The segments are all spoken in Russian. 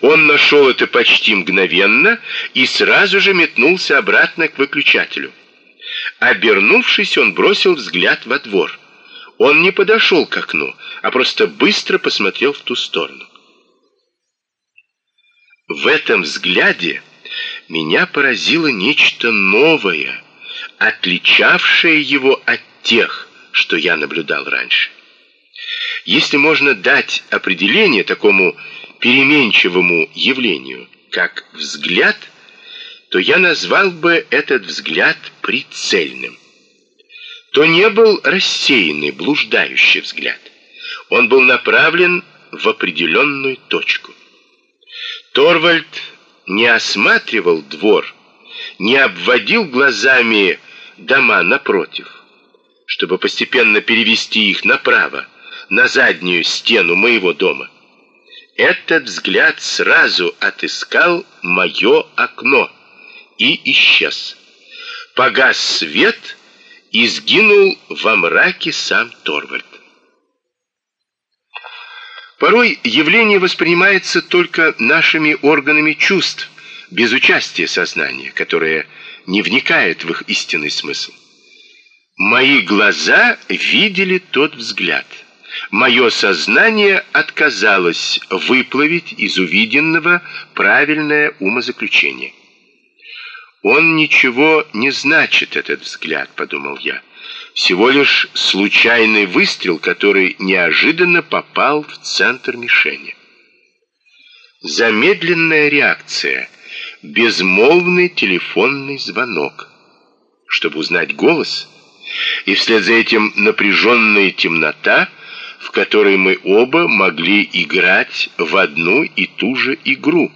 Он нашел это почти мгновенно и сразу же метнулся обратно к выключателю. Обернувшись, он бросил взгляд во двор. Он не подошел к окну, а просто быстро посмотрел в ту сторону. В этом взгляде меня поразило нечто новое, отличавшее его от тех, что я наблюдал раньше. Если можно дать определение такому переменчивому явлению, как взгляд, то я назвал бы этот взгляд прицельным. То не был рассеянный, блуждающий взгляд. Он был направлен в определенную точку. Торвальд не осматривал двор, не обводил глазами дома напротив, чтобы постепенно перевести их направо, на заднюю стену моего дома. Этот взгляд сразу отыскал мое окно и исчез. Погас свет и сгинул во мраке сам Торвальд. Порой явление воспринимается только нашими органами чувств, без участия сознания, которое не вникает в их истинный смысл. Мои глаза видели тот взгляд. Мое сознание отказалось выплавить из увиденного правильное умозаключение. Он ничего не значит, этот взгляд, подумал я. Всего лишь случайный выстрел, который неожиданно попал в центр мишени. Замедленная реакция, безмолвный телефонный звонок, чтобы узнать голос, и вслед за этим напряженная темнота, в которой мы оба могли играть в одну и ту же игру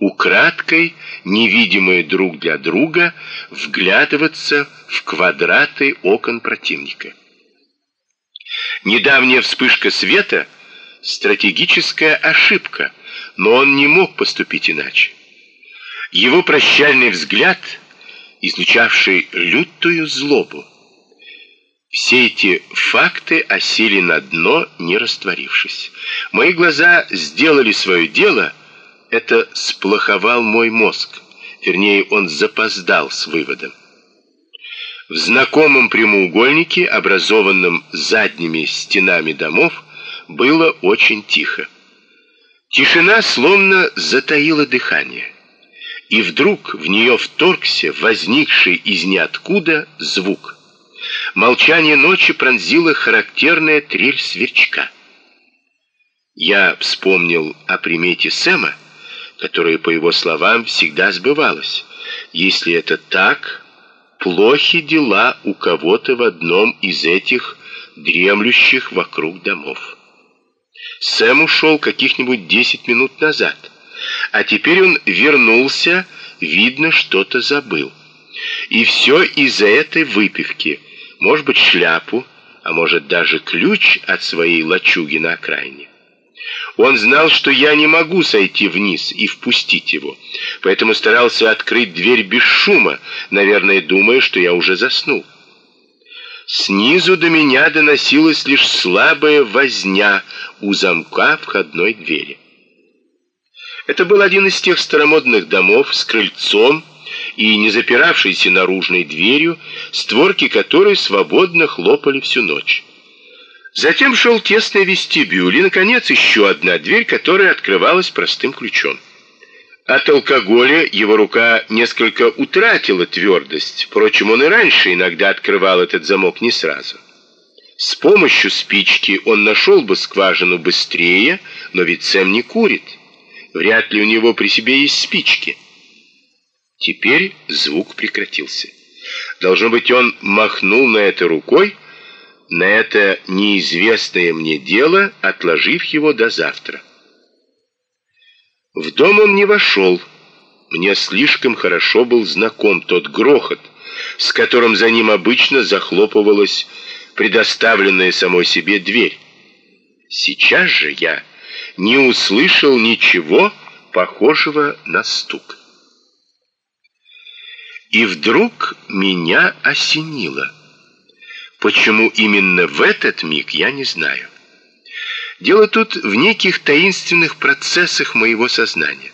украдкой, невидимые друг для друга, вглядываться в квадраты окон противника. Недавняя вспышка света стратегическая ошибка, но он не мог поступить иначе. Его прощальный взгляд, излучавший лютую злобу. Все эти факты осели на дно, не растворившись. Мои глаза сделали свое дело, это сплоховал мой мозг. Вернее, он запоздал с выводом. В знакомом прямоугольнике, образованном задними стенами домов, было очень тихо. Тишина словно затаила дыхание. И вдруг в нее вторгся возникший из ниоткуда звук. Молчание ночи пронзила характерная трель сверчка. Я вспомнил о примете Сэма, которое, по его словам, всегда сбывалось. Если это так, плохи дела у кого-то в одном из этих дремлющих вокруг домов. Сэм ушел каких-нибудь десять минут назад, а теперь он вернулся, видно, что-то забыл. И все из-за этой выпивки, может быть, шляпу, а может даже ключ от своей лачуги на окраине. Он знал, что я не могу сойти вниз и впустить его, поэтому старался открыть дверь без шума, наверное, думая, что я уже заснул. Снизу до меня доносилась лишь слабая возня у замка входной двери. Это был один из тех старомодных домов с крыльцом и не запиравшейся наружной дверью, створки которой свободно хлопали всю ночь. Затем шел тесный вестибюль и, наконец, еще одна дверь, которая открывалась простым ключом. От алкоголя его рука несколько утратила твердость, впрочем, он и раньше иногда открывал этот замок не сразу. С помощью спички он нашел бы скважину быстрее, но ведь Сэм не курит. Вряд ли у него при себе есть спички. Теперь звук прекратился. Должно быть, он махнул на это рукой, на это неизвестное мне дело, отложив его до завтра. В дом он не вошел. Мне слишком хорошо был знаком тот грохот, с которым за ним обычно захлопывалась предоставленная самой себе дверь. Сейчас же я не услышал ничего похожего на стук. И вдруг меня осенило. Почему именно в этот миг, я не знаю. Дело тут в неких таинственных процессах моего сознания.